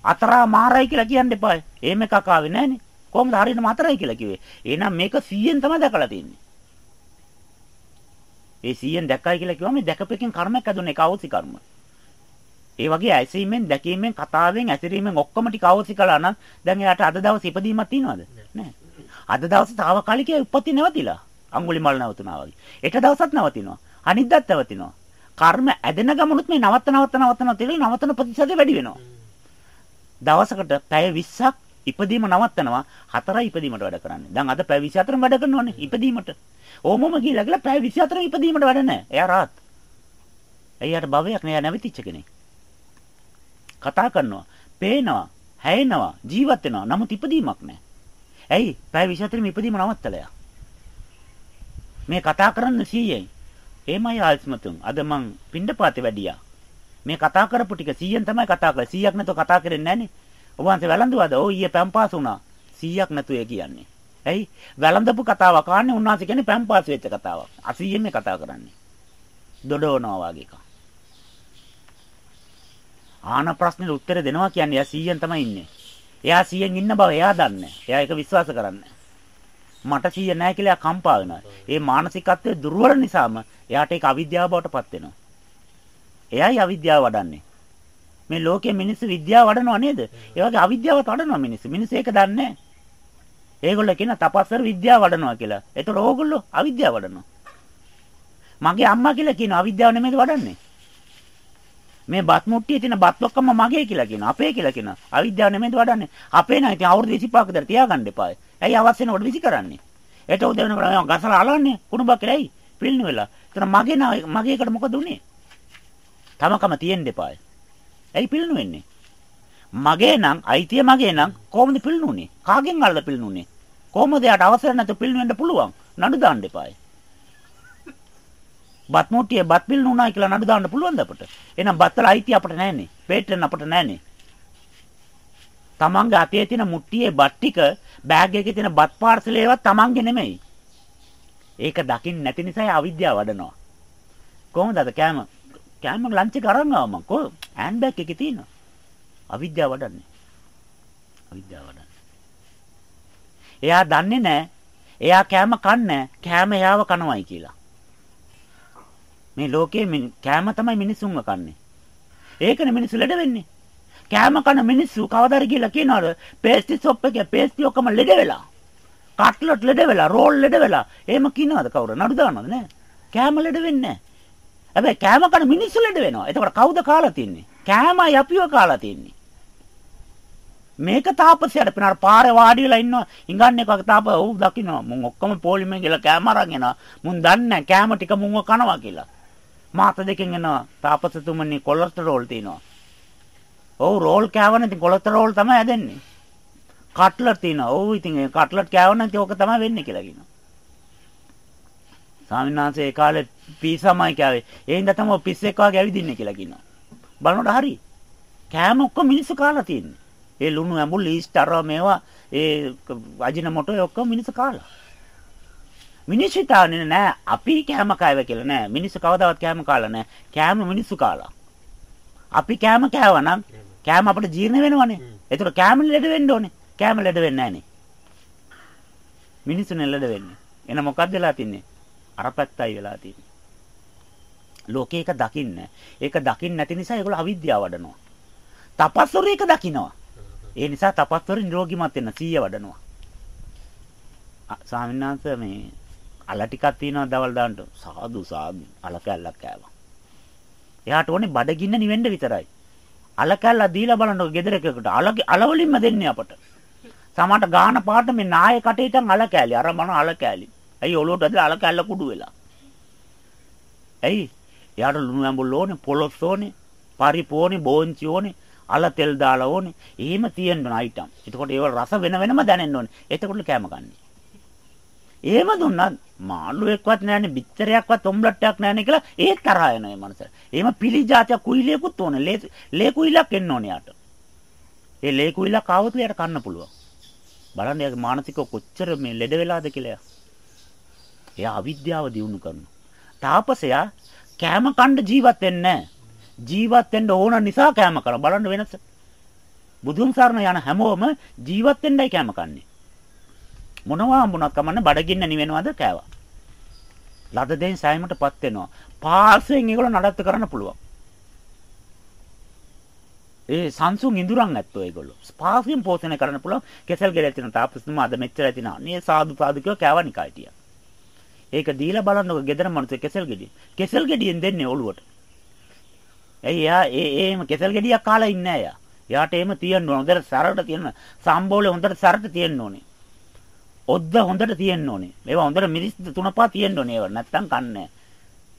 අතරා මාරයි කියලා කියන්න එපායි. එහෙම එකක් ආවේ නැහනේ. කොහොමද හරියටම හතරයි කියලා කිව්වේ? එහෙනම් මේක 100ෙන් තමයි දැකලා තියෙන්නේ. ඒ 100ෙන් දැක්කයි කියලා කිව්වම මේ දැකපෙකින් කර්මයක් ඇදුනේ ඒක අවසි කර්ම. ඒ වගේ ඇසීමෙන් දැකීමෙන් කතාවෙන් ඇසිරීමෙන් ඔක්කොම ටික අවසි කළා නම් දැන් එයාට අද දවස් ඉපදීමක් තියනවද? නැහැ. අද දවස් తాවකාලිකයි උපත්ති නැවතිලා. අඟුලිමල් නැවතුනා වගේ. ඊට දවසක් නැවතිනවා. අනිද්දාත් නැවතිනවා. කර්ම ඇදෙන ගමනුත් මේ නවත්ත නවත්ත නවත්ත නවත්ත නවතන ප්‍රතිශතය වැඩි වෙනවා. දවසකට පැය 20ක් ඉපදීම නවත්තනවා හතරයි ඉපදීමට වැඩ කරන්නේ. දැන් අද පැය 24ම වැඩ කරනවනේ ඉපදීමට. ඕමම කියලා කියලා පැය 24ම ඉපදීමට වැඩ නැහැ. එයා රාත්. එයාට භවයක් නෑ නැවතිච්ච කෙනෙක්. කතා කරනවා, පේනවා, හැයෙනවා, ජීවත් වෙනවා. නමුත් ඉපදීමක් නෑ. ඇයි? පැය 24ම ඉපදීම නවත්තලා මේ කතා කරන්න 100යි. එමය ආල්ස්මතුන්. අද මං පින්ඩපාතේ වැඩියා. මේ කතා කරපු ටික 100න් තමයි කතා කරලා 100ක් නැතුව කතා කරන්නේ නැහනේ. ඔබ වහන්සේ වැළඳුවාද? ඔව් ඊයේ පැම්පාස් වුණා. 100ක් නැතුව ඒ කියන්නේ. ඇයි? වැළඳපු කතාවක් ආන්නේ උන්වහන්සේ කියන්නේ පැම්පාස් වෙච්ච කතාවක්. 80න් මේ කතා කරන්නේ. දොඩවනවා වගේ එකක්. ආන ප්‍රශ්නෙට උත්තර දෙනවා කියන්නේ එයා 100න් තමයි ඉන්නේ. එයා 100න් ඉන්න බව එයා දන්නේ. එයා ඒක විශ්වාස කරන්නේ. මට 100 නැහැ කියලා කම්පා වෙනවා. ඒ මානසිකත්වයේ දුර්වල නිසාම එයාට ඒක අවිද්‍යාව බවට පත් වෙනවා. එයයි අවිද්‍යාව වඩන්නේ. මේ ලෝකයේ මිනිස්සු විද්‍යාව වඩනව නේද? ඒ වගේ අවිද්‍යාවත් වඩනවා මිනිස්සු. මිනිස්සු ඒක දන්නේ නැහැ. ඒගොල්ලෝ කියන තපස්වර විද්‍යාව වඩනවා කියලා. ඒතකොට ඕගොල්ලෝ අවිද්‍යාව වඩනවා. මගේ අම්මා කියලා කියන අවිද්‍යාව නෙමෙයිද වඩන්නේ? මේ බත් මුට්ටියේ තියෙන බත් ඔක්කොම මගේ කියලා කියන අපේ කියලා කියන අවිද්‍යාව නෙමෙයිද වඩන්නේ? අපේ නම් ඉතින් අවුරුදු 25ක විතර තියාගන්න එපායි. ඇයි අවශ්‍ය වෙනකොට විසි කරන්නේ? ඒට උදේ වෙනකොට ගසලා අලන්නේ කුණුබක් කියලා ඇයි? පිළිනු වෙලා. එතන මගේ මගේ එකට මොකද උනේ? තමකම තියෙන්න එපායි. ඇයි පිළිනු වෙන්නේ? මගේ නම් අයිතිය මගේ නම් කොහොමද පිළිනුනේ? කාගෙන් අල්ලලා පිළිනුනේ? කොහොමද යාට අවසර නැතුව පිළිනු වෙන්න පුළුවන්? නඩු දාන්න එපායි. බත් මුට්ටියේ බත් පිළිනුනා කියලා නඩු දාන්න පුළුවන්ද අපට? එහෙනම් බත්තල අයිතිය අපට නැහැනේ. පේට්‍රන් අපට නැහැනේ. තමන්ගේ අතේ තියෙන මුට්ටියේ බත් ටික බෑග් එකේ තියෙන බත් පාර්සල් ඒවා තමන්ගේ නෙමෙයි. ඒක දකින්න නැති නිසා අවිද්‍යාව වඩනවා. කොහොමද අද කෑම කෑම ලන්ච් එක අරන් ආවා මං කො හෑන්ඩ් බෑග් එකේ තියෙනවා. අවිද්‍යාව වඩන්නේ. අවිද්‍යාව වඩන්නේ. එයා දන්නේ නැහැ. එයා කෑම කන්නේ කෑම එයාව කනවයි කියලා. මේ ලෝකයේ කෑම තමයි මිනිසුන්ව කන්නේ. ඒකනේ මිනිස්සු ලෙඩ වෙන්නේ. කෑම කන මිනිස්සු කවදාද කියලා කියනවාද? පේස්ටි ෂොප් එකේ පේස්ටි ඔක්කොම ලෙඩ වෙලා. කට්ලට් ලෙඩ වෙලා, රෝල් ලෙඩ වෙලා. එහෙම කියනවාද කවුරු? නඩු දානවද නෑ? කෑම ලෙඩ වෙන්නේ නෑ. හැබැයි කෑම කන මිනිස්සු ලෙඩ වෙනවා. එතකොට කවුද කාලා තින්නේ? කෑමයි අපිව කාලා තින්නේ. මේක තාපසයට පිනාර පාරේ වාඩි වෙලා ඉන්නවා. ඉංගන්නේ කක තාප ඔව් දකින්නවා. මුන් ඔක්කොම පොලිමෙන් ගිහලා කෑම අරන් එනවා. මුන් දන්නේ කෑම ටික මුන්ව කනවා කියලා. මාත දෙකෙන් එනවා. තාපසතුමනි කොලෙස්ටරෝල් තියෙනවා. ඔව් රෝල් කෑවන ඉතින් කොලෙස්ටරෝල් තමයි හැදෙන්නේ. කට්ලට් තියෙනවා. ඔව් ඉතින් ඒ කට්ලට් කෑවන ඉතින් ඕක තමයි වෙන්නේ කියලා කියනවා. ස්වාමීන් වහන්සේ ඒ කාලේ පීසමයි කෑවේ. ඒ හින්දා තමයි පිස්සෙක් වගේ ඇවිදින්නේ කියලා කියනවා. බලනකොට හරි. කෑම ඔක්කොම මිනිස්සු කාලා තියෙන්නේ. ඒ ලුණු ඇඹුල් ඊස්ට් අර මේවා ඒ අජින මොටෝ ඔක්කොම මිනිස්සු කාලා. මිනිස්සු තාන්නේ නෑ අපි කෑම කායව කියලා නෑ. මිනිස්සු කවදාවත් කෑම කාලා නෑ. කෑම මිනිස්සු කාලා. අපි කෑම කෑවනම් කෑම අපිට ජීර්ණ වෙනවනේ. ඒතර කෑම ලෙඩ වෙන්න ඕනේ. කෑම ලෙඩ වෙන්නේ නෑනේ. මිනිස්සුනේ ලෙඩ වෙන්නේ. එන මොකක්ද වෙලා තින්නේ? අර පැත්තයි වෙලා තියෙන්නේ. ලෝකේ එක දකින්න. ඒක දකින්න නැති නිසා ඒගොල්ලෝ අවිද්‍යාව වඩනවා. තපස්වරු ඒක දකිනවා. ඒ නිසා තපස්වරු නිරෝගිමත් වෙන්න සීය වඩනවා. ස්වාමීන් වහන්සේ මේ අල ටිකක් තියෙනවා දවල් දාන්න සාදු සාදු අල කැල්ලක් කෑවා. එයාට ඕනේ බඩගින්න නිවෙන්න විතරයි. අල කැල්ල දීලා බලන්නකො ගෙදර එකකට අල අල වලින්ම දෙන්නේ අපට. සමහරට ගාන පාට මේ නාය කටේටන් අල කෑලි. අර මොන අල කෑලි. ඇයි ඔලුවට ඇදලා අල කැල්ල කුඩු වෙලා. ඇයි? එයාට ලුණු ඇඹුල් ඕනේ, පොලොස් ඕනේ, පරිප්පු ඕනේ, බෝංචි ඕනේ, අල තෙල් දාලා ඕනේ. එහෙම තියෙන්න ඕන අයිටම්. එතකොට ඒවල රස වෙන වෙනම දැනෙන්න ඕනේ. එතකොට කැම ගන්න. එහෙම දුන්නත් මාළුවෙක්වත් නැහැනේ, බිත්තරයක්වත් ඔම්ලට්ටයක් නැහැනේ කියලා ඒ තරහ යන මේ මනස. එහෙම පිලි જાතියක් කුයිලියකුත් ඕනේ. ලේ ලේ කුයිලක් එන්න ඕනේ යාට. ඒ ලේ කුයිලක් ආවොත් යාට කන්න පුළුවන්. බලන්න යාගේ මානසික කොච්චර මේ ලෙඩ වෙලාද කියලා. එයා අවිද්‍යාව දිනු කරනවා. තාපසයා කෑම කන්න ජීවත් වෙන්නේ ජීවත් වෙන්න ඕන නිසා කෑම කරා. බලන්න වෙනස. බුදුන් සරණ යන හැමෝම ජීවත් වෙන්නයි කෑම කන්නේ. මොනවා හම්බුණක් කමන්න බඩගින්න නිවෙනවද කෑවා. ලද දෙයින් සෑයීමටපත් වෙනවා. පාසෙන් ඒගොල්ලෝ නඩත්තු කරන්න පුළුවන්. ඒ සංසුන් ඉඳුරන් ඇත්තෝ ඒගොල්ලෝ. පාසෙන් පෝෂණය කරන්න පුළුවන්. කෙසල් ගෙඩියක් තියෙන තාපස්තුමා අද මෙච්චර ඇතිනා. මේ සාදු සාදු කියව කෑවා නිකයිටියා. ඒක දීලා බලන්නකො ගෙදර මනුස්සය කෙසල් ගෙඩිය. කෙසල් ගෙඩියෙන් දෙන්නේ ඔළුවට. ඇයි එයා ඒ ඒම කෙසල් ගෙඩියක් කාලා ඉන්නේ නැහැ එයා. එයාට එහෙම තියෙන්න ඕන. හොඳට සරලට තියෙන සම්බෝලේ හොඳට සරට තියෙන්න ඕනේ. ඔද්ද හොඳට තියෙන්න ඕනේ. මේවා හොඳට මිරිස් තුනපා තියෙන්න ඕනේ ඒවා. නැත්තම් කන්නේ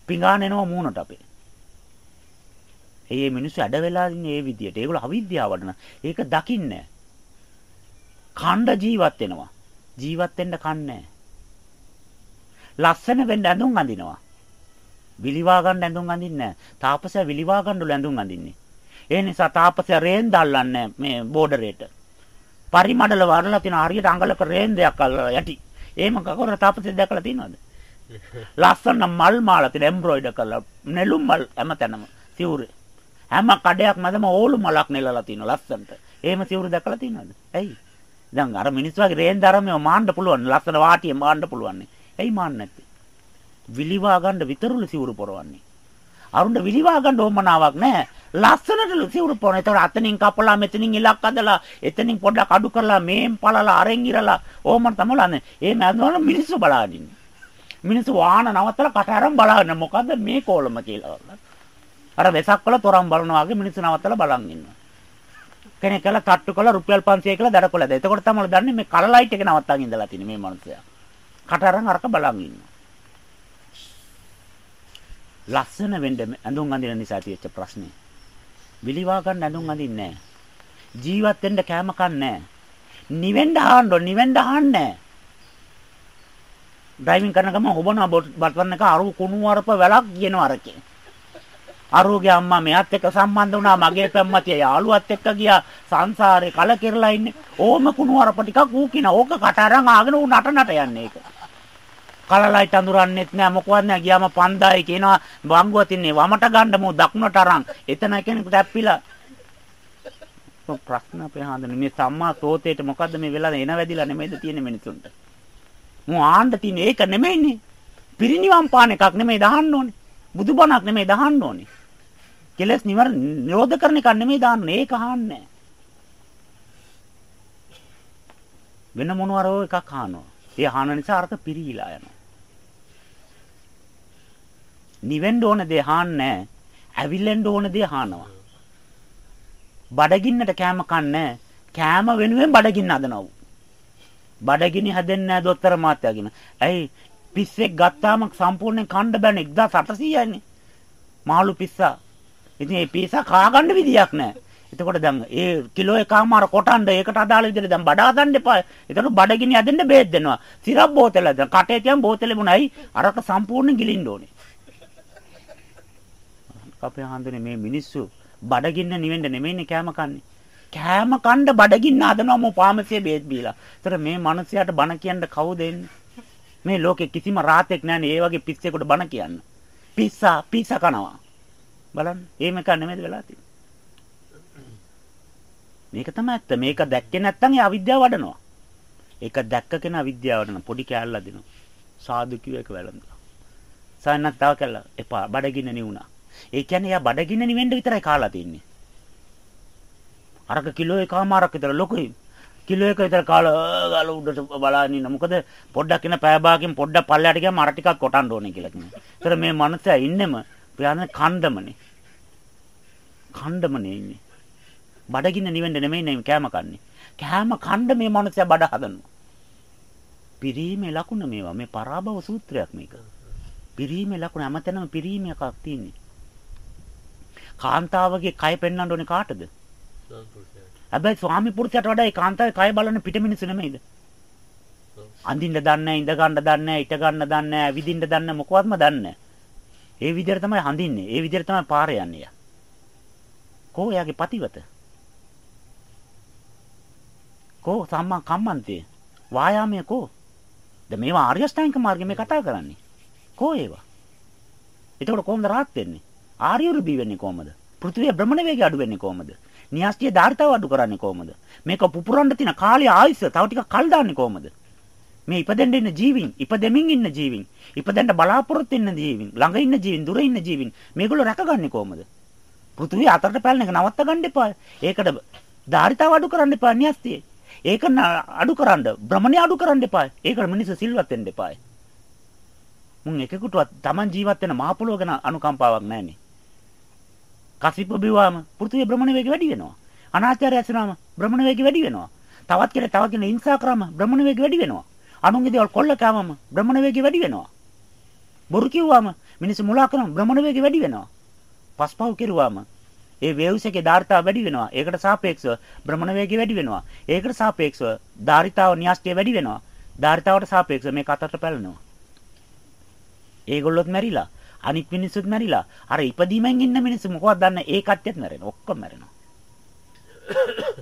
පිඟාන එනවා මූණට අපේ. ඒ මිනිස්සු ඇඩ වෙලා ඉන්නේ මේ විදියට. ඒගොල්ලෝ අවිද්‍යාවට න. ඒක දකින්නේ කණ්ඩ ජීවත් වෙනවා. ජීවත් වෙන්න කන්නේ ලස්සන වෙන්න ඇඳුම් අඳිනවා. විලිවා ගන්න ඇඳුම් අඳින්නේ නැහැ. තාපසයා විලිවා ගන්න ඇඳුම් අඳින්නේ. ඒ නිසා තාපසයා රේන් දල්ලන්නේ මේ බෝඩරේට. පරිමඩල වරලා තියෙන හරියට අඟලක රේන් දෙයක් අල්ලලා යටි. එහෙම කකර තාපසයා දැකලා තියෙනවද? ලස්සන මල් මාලා තියෙන එම්බ්‍රොයිඩර් කරලා නෙළුම් මල් හැමතැනම සිවුරේ. හැම කඩයක් මැදම ඕලු මලක් නෙලලා තියෙනවා ලස්සනට. එහෙම සිවුරු දැකලා තියෙනවද? ඇයි? දැන් අර මිනිස් වගේ රේන් දරමේ මාන්න පුළුවන්. ලස්සන වාටිය මාන්න පුළුවන්. ඇයි මාන්න නැත්තේ? විලිවා ගන්න විතරුළු සිවුරු පොරවන්නේ. අරුණ්ඩ විලිවා ගන්න ඕමනාවක් නැහැ. ලස්සනට සිවුරු පොරන. ඒතකොට අතනින් කපලා මෙතනින් ඉලක් අදලා එතනින් පොඩ්ඩක් අඩු කරලා මේන් පළලා අරෙන් ඉරලා ඕම තමයි ලන්නේ. ඒ මැදවල මිනිස්සු බලාගෙන මිනිස්සු වාහන නවත්තලා කට අරන් බලාගෙන මොකද්ද මේ කෝලම කියලා. අර වෙසක් වල තොරන් බලනවා වගේ මිනිස්සු නවත්තලා බලන් ඉන්නවා. කෙනෙක් කළා තට්ටු කළා රුපියල් 500 කියලා දඩ කොලද. එතකොට තමයි දන්නේ මේ කල ලයිට් එක නවත්තන් ඉඳලා තියෙන්නේ මේ මනුස්සයා. කට අරන් අරක බලන් ඉන්නවා. ලස්සන වෙන්න ඇඳුම් අඳින නිසා තියෙච්ච ප්‍රශ්නේ. විලිවා ගන්න ඇඳුම් අඳින්නේ නැහැ. ජීවත් වෙන්න කැම කන්නේ නිවෙන්න ආන්න නිවෙන්න ආන්නේ ඩ්‍රයිවිං කරන ගමන් ඔබන බටන් එක අරු කුණු වරප වැලක් කියනවා අරකේ. අරුගේ අම්මා මෙයාත් එක්ක සම්බන්ධ වුණා මගේ පැම්මතිය යාළුවත් එක්ක ගියා සංසාරේ කලකිරලා ඉන්නේ. ඕම කුණු වරප ටිකක් ඌ කියන ඕක කට අරන් ආගෙන ඌ නට නට යන්නේ ඒක. කලලයිට අඳුරන්නෙත් නෑ. මොකවත් නෑ. ගියාම 5000යි කියනවා. වංගුව තින්නේ වමට ගන්න මෝ දකුණට අරන්. එතන කෙනෙකුට ඇප්පිලා. ප්‍රශ්න අපේ හඳුනන මේ සම්මා සෝතේට මොකද්ද මේ වෙලා එන වැදිලා නෙමෙයිද තියෙන්නේ මිනිසුන්ට? මෝ ආන්න තියෙන ඒක නෙමෙයිනේ. පිරිණිවන් පාන එකක් නෙමෙයි දහන්න ඕනේ. බුදුබණක් නෙමෙයි දහන්න ඕනේ. කෙලස් නිවර නිරෝධ කරන එක නෙමෙයි දාන්නේ ඒක අහන්නේ වෙන මොනවාරෝ එකක් අහනවා. ඒ අහන නිසා අරක පිරීලා යනවා. නිවෙන්න ඕන දේ අහන්නේ ඇවිල්ලෙන්න ඕන දේ අහනවා. බඩගින්නට කෑම කන්නේ කෑම වෙනුවෙන් බඩගින්න හදනවා. බඩගිනි හැදෙන්නේ නැහැ දොස්තර මාත්‍යාගෙන. ඇයි පිස්සෙක් ගත්තාම සම්පූර්ණයෙන් කණ්ඩ බෑන 1800යිනේ. මාළු පිස්සා. ඉතින් මේ පිස්සා කා ගන්න විදියක් නැහැ. එතකොට දැන් ඒ කිලෝ එකමාර කොටන්න ඒකට අදාළ විදිහට දැන් බඩ හදන්න එපා. එතකොට බඩගිනි හැදෙන්න බේත් දෙනවා. සිරප් බෝතල දැන් කටේ තියන් බෝතලෙ මොනයි අරක සම්පූර්ණ ගිලින්න ඕනේ. අපේ හඳුනේ මේ මිනිස්සු බඩගින්න නිවෙන්න නෙමෙයිනේ කෑම කන්නේ. කෑම කන්න බඩගින්න හදනවා මෝ පාමසිය බේත් බීලා. ඒතර මේ මිනිසයාට බණ කියන්න කවුද මේ ලෝකේ කිසිම රාතෙක් නැන්නේ ඒ වගේ පිස්සෙකුට බණ කියන්න. පිස්සා පිස්සා කනවා. බලන්න. එහෙම එක නෙමෙයිද වෙලා තියෙන්නේ. මේක තමයි ඇත්ත. මේක දැක්කේ නැත්නම් ඒ අවිද්‍යාව වඩනවා. ඒක දැක්ක කෙනා අවිද්‍යාව වඩන පොඩි කෑල්ල දෙනවා. සාදු කිව්ව එක වැළඳලා. සයන්නත් තව කළා. එපා බඩගින්න නිවුණා. ඒ කියන්නේ එයා බඩගින්න නිවෙන්න විතරයි කාලා තින්නේ. අරක කිලෝ එකමාරක් විතර ලොකුයි. කිලෝ එක විතර කාලා ගාල උඩට බලාගෙන ඉන්න. මොකද පොඩ්ඩක් ඉන්න පෑ භාගයෙන් පොඩ්ඩක් පල්ලයට ගියාම අර ටිකක් කොටන්න ඕනේ කියලා කියනවා. ඒතර මේ මනුස්සයා ඉන්නෙම ප්‍රයාණ කණ්ඩමනේ. කණ්ඩමනේ ඉන්නේ. බඩගින්න නිවෙන්න නෙමෙයි නේ කෑම කන්නේ. කෑම කණ්ඩ මේ මනුස්සයා බඩ හදනවා. පිරීමේ ලකුණ මේවා. මේ පරාභව සූත්‍රයක් මේක. පිරීමේ ලකුණ හැමතැනම පිරීම එකක් තියෙන්නේ. කාන්තාවගේ කය පෙන්වන්න ඕනේ කාටද? හැබැයි ස්වාමි පුරුෂයාට වඩා ඒ කාන්තාවේ කය බලන පිටමිනිස්සු නෙමෙයිද? අඳින්න දන්නේ ඉඳ ගන්න දන්නේ ඉට ගන්න දන්නේ ඇවිදින්න දන්නේ මොකවත්ම දන්නේ ඒ විදිහට තමයි හඳින්නේ. ඒ විදිහට තමයි පාරේ යන්නේ. කෝ එයාගේ පතිවත? කෝ සම්මා කම්මන්තේ? වායාමයේ කෝ? දැන් මේවා ආර්ය අෂ්ටාංගික මාර්ගෙ මේ කතා කරන්නේ. කෝ ඒවා? එතකොට කොහොමද rahat වෙන්නේ? ආර්යවරු බී වෙන්නේ කොහමද? පෘථිවිය භ්‍රමණ වේගය අඩු වෙන්නේ කොහමද? න්‍යාස්තිය ධාරිතාව අඩු කරන්නේ කොහමද? මේක පුපුරන්න තියෙන කාලය ආයුෂ තව ටිකක් කල් දාන්නේ කොහමද? මේ ඉපදෙන්න ඉන්න ජීවින්, ඉපදෙමින් ඉන්න ජීවින්, ඉපදෙන්න බලාපොරොත්තු වෙන්න ජීවින්, ළඟ ඉන්න ජීවින්, දුර ඉන්න ජීවින් මේගොල්ලෝ රැකගන්නේ කොහමද? පෘථිවිය අතරට පැලන එක නවත්ත ගන්න එපා. ඒකට ධාරිතාව අඩු කරන්න එපා න්‍යාස්තිය. ඒක අඩු කරන්න, භ්‍රමණය අඩු කරන්න එපා. ඒකට මිනිස්සු සිල්වත් වෙන්න එපා. මුන් එකෙකුටවත් Taman ජීවත් වෙන මහ පොළොව ගැන අනුකම්පාවක් නැහැනේ. කසිප බිව්වාම පෘථිවිය භ්‍රමණ වේගය වැඩි වෙනවා. අනාචාරය ඇසුනම භ්‍රමණ වේගය වැඩි වෙනවා. තවත් කෙනෙක් තව කෙනෙක් හිංසා කරාම භ්‍රමණ වේගය වැඩි වෙනවා. අනුන්ගේ දේවල් කොල්ල කෑවම භ්‍රමණ වේගය වැඩි වෙනවා. බොරු කිව්වම මිනිස්සු මුලා කරන භ්‍රමණ වේගය වැඩි වෙනවා. පස්පව් කෙරුවාම ඒ වේව්ස් එකේ ධාරිතාව වැඩි වෙනවා. ඒකට සාපේක්ෂව භ්‍රමණ වේගය වැඩි වෙනවා. ඒකට සාපේක්ෂව ධාරිතාව න්‍යාස්තිය වැඩි වෙනවා. ධාරිතාවට සාපේක්ෂව මේක අතට පැලෙනවා. ඒගොල්ලොත් මැරිලා අනිත් මිනිස්සුත් මැරිලා. අර ඉපදීමෙන් ඉන්න මිනිස්සු මොකවත් දන්නේ ඒ කට්ටියත් මැරෙනවා. ඔක්කොම මැරෙනවා.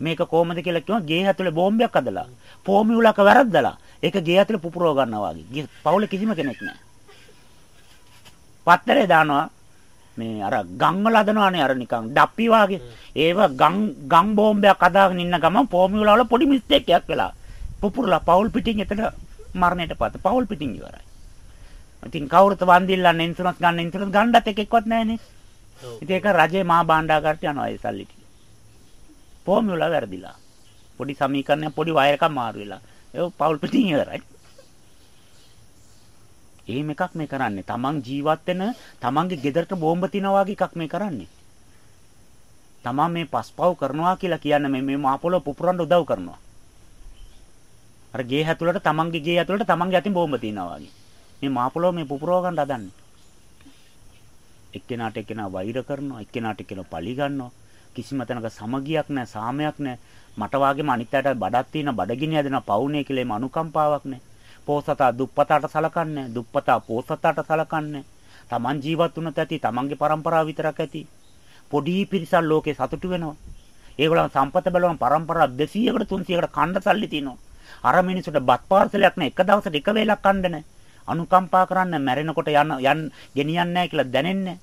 මේක කොහොමද කියලා කිව්වොත් ගේ ඇතුලේ බෝම්බයක් අදලා ෆෝමියුලක වැරද්දලා ඒක ගේ ඇතුලේ පුපුරව ගන්නවා වගේ. පවුලේ කිසිම කෙනෙක් නැහැ. පත්තරේ දානවා මේ අර ගම් වල හදනවානේ අර නිකන් ඩප්පි වාගේ. ඒව ගම් ගම් බෝම්බයක් අදාගෙන ඉන්න ගමන් ෆෝමියුලා වල පොඩි මිස්ටේක් එකක් වෙලා පුපුරලා පවුල් පිටින් එතන මරණයටපත් පවුල් පිටින් ඉවරයි. ඉතින් කවුරුත් වන්දිල්ලන්න ඉන්ෂුරන්ස් ගන්න ඉන්ෂුරන්ස් ගන්නත් එකෙක්වත් නැහනේ. ඉතින් ඒක රජේ මහා භාණ්ඩාගාරට යනවා ඒ සල්ලි ටික. ෆෝමියුලා වැරදිලා. පොඩි සමීකරණයක් පොඩි වයර් එකක් මාරු වෙලා. ඒක පවුල් පිටින් ඉවරයි. එහෙම එකක් මේ කරන්නේ. Taman ජීවත් වෙන Tamanගේ ගෙදරට බෝම්බ තියනවා වගේ එකක් මේ කරන්නේ. Taman මේ පස්පව් කරනවා කියලා කියන්නේ මේ මේ මාපොළ පුපුරන්න උදව් කරනවා. අර ගේ ඇතුළට Tamanගේ ගේ ඇතුළට Tamanගේ අතින් බෝම්බ තියනවා වගේ. මේ මාපලෝ මේ පුපුරව ගන්න හදන්නේ. එක්කෙනාට එක්කෙනා වෛර කරනවා, එක්කෙනාට එක්කෙනා පලි ගන්නවා. කිසිම තැනක සමගියක් නැහැ, සාමයක් නැහැ. මට වගේම අනිත් අයට බඩක් තියෙන බඩගිනි හැදෙන පවුනේ කියලා එම අනුකම්පාවක් නැහැ. පෝසතා දුප්පතාට සලකන්නේ නැහැ, දුප්පතා පෝසතාට සලකන්නේ තමන් ජීවත් වුණත් ඇති, තමන්ගේ પરම්පරාව විතරක් ඇති. පොඩි පිරිසක් ලෝකේ සතුටු වෙනවා. ඒගොල්ලන් සම්පත බලවන් પરම්පරා 200කට 300කට කණ්ඩ සල්ලි තිනවා. අර මිනිසුන්ට බත් පාර්සලයක් නෑ එක දවසට එක වේලක් කන්න නෑ. අනුකම්පා කරන්න මැරෙනකොට යන යන් ගෙනියන්නේ නැහැ කියලා දැනෙන්නේ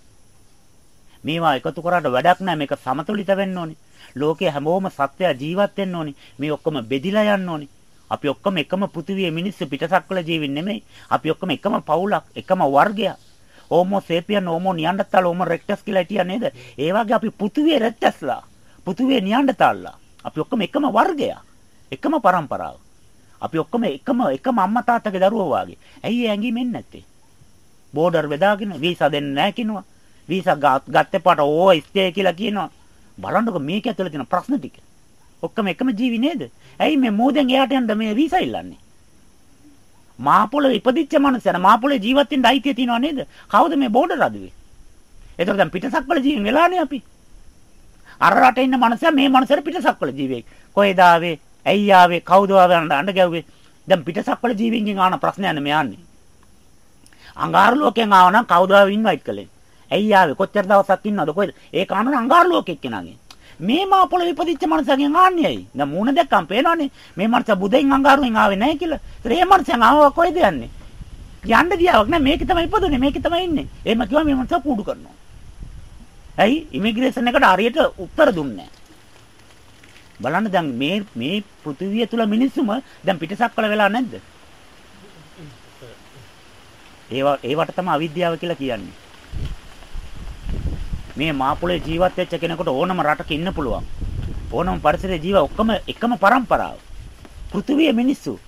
මේවා එකතු කරාට වැඩක් නැහැ. මේක සමතුලිත වෙන්න ඕනේ. ලෝකයේ හැමෝම සත්‍යය ජීවත් වෙන්න ඕනේ. මේ ඔක්කොම බෙදිලා යන්න ඕනේ. අපි ඔක්කොම එකම පෘථිවියේ මිනිස්සු පිටසක්වල ජීවින් නෙමෙයි. අපි ඔක්කොම එකම පවුලක් එකම වර්ගයක්. ඕමෝ සේපියන් ඕමෝ නියන්ඩර්තාල ඕමෝ රෙක්ටස් කියලා හිටියා නේද? ඒ වගේ අපි පෘථිවියේ රෙක්ටස්ලා පෘථිවියේ නියන්ඩර්තාල්ලා අපි ඔක්කොම එකම වර්ගයක් එකම પરම්පරාව අපි ඔක්කොම එකම එකම අම්මා තාත්තගේ දරුවෝ වාගේ. ඇයි ඒ ඇඟිම එන්නේ නැත්තේ? බෝඩර් වෙදාගෙන වීසා දෙන්නේ නැහැ කිනවා. වීසා ගත්තේ පාට ඕ ස්ටේ කියලා කියනවා. බලන්නකො මේක ඇතුලේ තියෙන ප්‍රශ්න ටික. ඔක්කොම එකම ජීවි නේද? ඇයි මේ මෝදෙන් එහාට යන්න මේ වීසා ඉල්ලන්නේ? මාපොළේ ඉපදිච්ච මනුස්සයන මාපොළේ ජීවත් වෙන්න අයිතිය තියනවා නේද? කවුද මේ බෝඩර් අදුවේ? ඒතකොට දැන් පිටසක්වල ජීවෙන් වෙලානේ අපි. අර රටේ ඉන්න මනුස්සයා මේ මනුස්සයාට පිටසක්වල ජීවෙක්. කොහෙද ආවේ? ඇයි ආවේ කවුද ආවේ අඬ ගැව්වේ? දැන් පිටසක්වල ජීවින්ගෙන් ආන ප්‍රශ්නයක් නෙමෙයි යන්නේ අඟහරු ලෝකෙන් ආව නම් කවුද ආව ඉන්වයිට් කළේ? ඇයි ආවේ කොච්චර දවසක් ඉන්නවද? කොහෙද? ඒක ආන අඟහරු ලෝකෙක් කෙනාගේ මේ මා පොළොවේ ඉපදිච්ච මනුස්සයන්ගෙන් ආන්නේයි දැන් මූණ දැක්කම පේනවනේ. මේ මනුස්සයා බුදෙන් අඟහරුවෙන් ආවේ නැහැ කියලා. ඒ මනුස්සයන් ආව කොහෙද යන්නේ? යන්න දියාවක් නෑ මේක තමයි ඉපදුනේ. මේක තමයි ඉන්නේ. එහෙම කිව්වම මේ මනුස්සයා කූඩු කරනවා. ඇයි? ඉමිග්‍රේෂන් එකට හරියට උත්තර දුන්නේ බලන්න දැන් මේ මේ පෘථිවිය තුල මිනිස්සුම දැන් පිටසක්වල වෙලා නැද්ද? ඒවා ඒවට තමයි අවිද්‍යාව කියලා කියන්නේ. මේ මාපොළේ ජීවත් වෙච්ච කෙනෙකුට ඕනම රටක ඉන්න පුළුවන්. ඕනම පරිසරයේ ජීව ඔක්කොම එකම પરම්පරාව. පෘථිවියේ මිනිස්සු.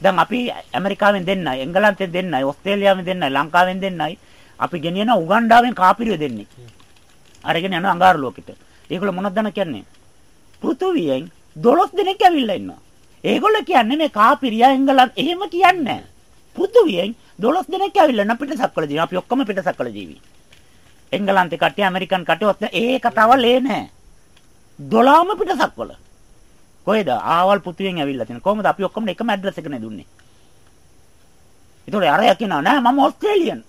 දැන් අපි ඇමරිකාවෙන් දෙන්නයි, එංගලන්තෙන් දෙන්නයි, ඕස්ට්‍රේලියාවෙන් දෙන්නයි, ලංකාවෙන් දෙන්නයි අපි ගෙනියන උගන්ඩාවෙන් කාපිරිය දෙන්නේ. අරගෙන යන අඟහරු ලෝකෙට. ඒගොල්ලෝ මොනවද දන්න කියන්නේ? පෘථුවියෙන් 12 දෙනෙක් ඇවිල්ලා ඉන්නවා. ඒගොල්ලෝ කියන්නේ මේ කාපිරියා එංගලන්ත එහෙම කියන්නේ පෘථුවියෙන් 12 දෙනෙක් ඇවිල්ලා න පිටසක්වල ජීවි. අපි ඔක්කොම පිටසක්වල ජීවි. එංගලන්තේ කට්ටිය ඇමරිකන් කට්ටිය ඔත් ඒ කතාවල් ඒ නෑ. 12ම පිටසක්වල. කොහෙද? ආවල් පුතුවෙන් ඇවිල්ලා තියෙන. කොහොමද අපි ඔක්කොම එකම ඇඩ්‍රස් එක නේ දුන්නේ. ඒතකොට අරයා කියනවා නෑ මම ඕස්ට්‍රේලියන්.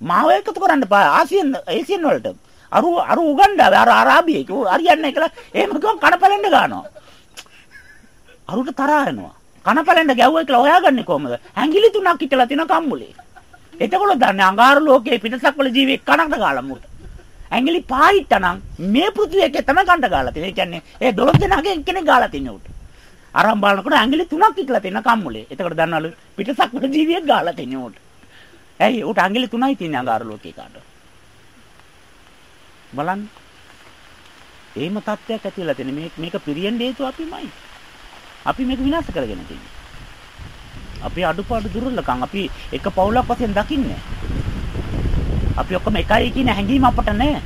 මාව එකතු කරන්න බෑ ආසියන් ඒසියන් වලට. අරු අරු උගන්ඩාවේ අර අරාබියේ හරියන්නේ කියලා එහෙම කිව්වම කනපැලෙන්න ගන්නවා. අරුට තරහා යනවා. කනපැලෙන්න ගැව්වා කියලා හොයාගන්නේ කොහමද? ඇඟිලි තුනක් හිටලා තියෙන කම්මුලේ. එතකොට දන්නේ අඟහරු ලෝකයේ පිටසක්වල ජීවේ කනකට ගාලා මුට. ඇඟිලි පාහිටනම් මේ පෘථිවියක තමයි කන්ට ගාලා තියෙන්නේ. ඒ කියන්නේ ඒ 12 දෙනාගේ එක්කෙනෙක් ගාලා තින්නේ උට. අරන් බලනකොට ඇඟිලි තුනක් හිටලා තියෙන කම්මුලේ. එතකොට දන්නවලු පිටසක්වල ජීවියෙක් ගාලා තින්නේ උට. ඇයි උට ඇඟිලි තුනයි තියෙන්නේ අඟහරු ලෝකේ කාට. බලන්න. එහෙම තත්ත්වයක් ඇති වෙලා තියෙන මේක මේක පිරියෙන්න හේතුව අපිමයි. අපි මේක විනාශ කරගෙන තියෙන්නේ. අපි අඩුපාඩු දුර්වලකම් අපි එක පවුලක් වශයෙන් දකින්නේ. අපි ඔක්කොම එකයි කියන හැඟීම අපට නැහැ.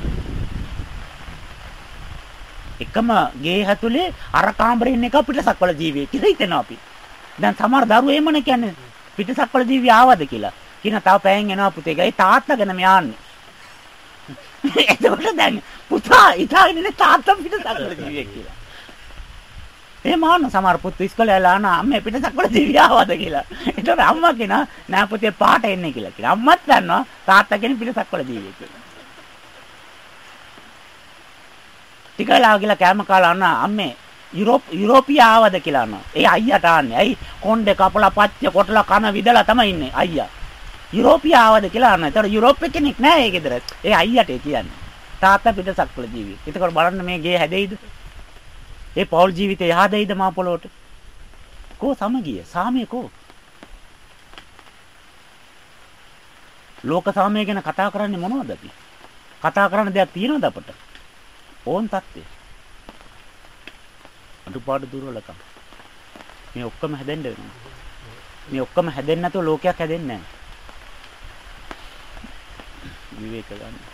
එකම ගේ හැතුලේ අර කාමරේ ඉන්න එක පිටසක්වල ජීවියෙක් කියලා හිතනවා අපි. දැන් සමහර දරුවෝ එහෙමනේ කියන්නේ පිටසක්වල ජීවිය ආවද කියලා. කියන තව පෑයෙන් එනවා පුතේ. ඒ තාත්තා ගැන මෙයාන්නේ. එතකොට දැන් පුතා ඉතාලි ඉන්නේ තාත්තා පිටසක්වල ජීවියෙක් කියලා. ඒ මාන සමහර පුතු ඉස්කෝලේ යලා ආන අම්මේ පිටසක්වල ජීවිය ආවද කියලා. එතකොට අම්මා කියනවා නෑ පුතේ පාට එන්නේ කියලා. කියලා. අම්මත් දන්නවා තාත්තා කියන්නේ පිටසක්වල ජීවියෙක් කියලා. ටික වෙලා ගිහලා කෑම කාලා අන්න අම්මේ යුරෝප යුරෝපිය ආවද කියලා අහනවා. ඒ අයියාට ආන්නේ. ඇයි කොණ්ඩේ කපලා පච්ච කොටලා කන විදලා තමයි ඉන්නේ අයියා. යුරෝපිය ආවද කියලා අහනවා. ඒතර යුරෝපේ කෙනෙක් නෑ ඒ ගෙදර. ඒ අයියාට කියන්නේ. තාත්තා පිටසක්වල ජීවියෙක්. ඒතකොට බලන්න මේ ගේ හැදෙයිද? ඒ පෞල් ජීවිතය යහදෙයිද මා පොළොවට? කෝ සමගිය? සාමය කෝ? ලෝක සාමය ගැන කතා කරන්නේ මොනවද අපි? කතා කරන්න දෙයක් තියෙනවද අපට? ඕන් තත්ත්වය. අඩුපාඩු දුර්වලකම්. මේ ඔක්කොම හැදෙන්න වෙනවා. මේ ඔක්කොම හැදෙන්නේ නැතුව ලෝකයක් හැදෙන්නේ නැහැ. විවේක ගන්න.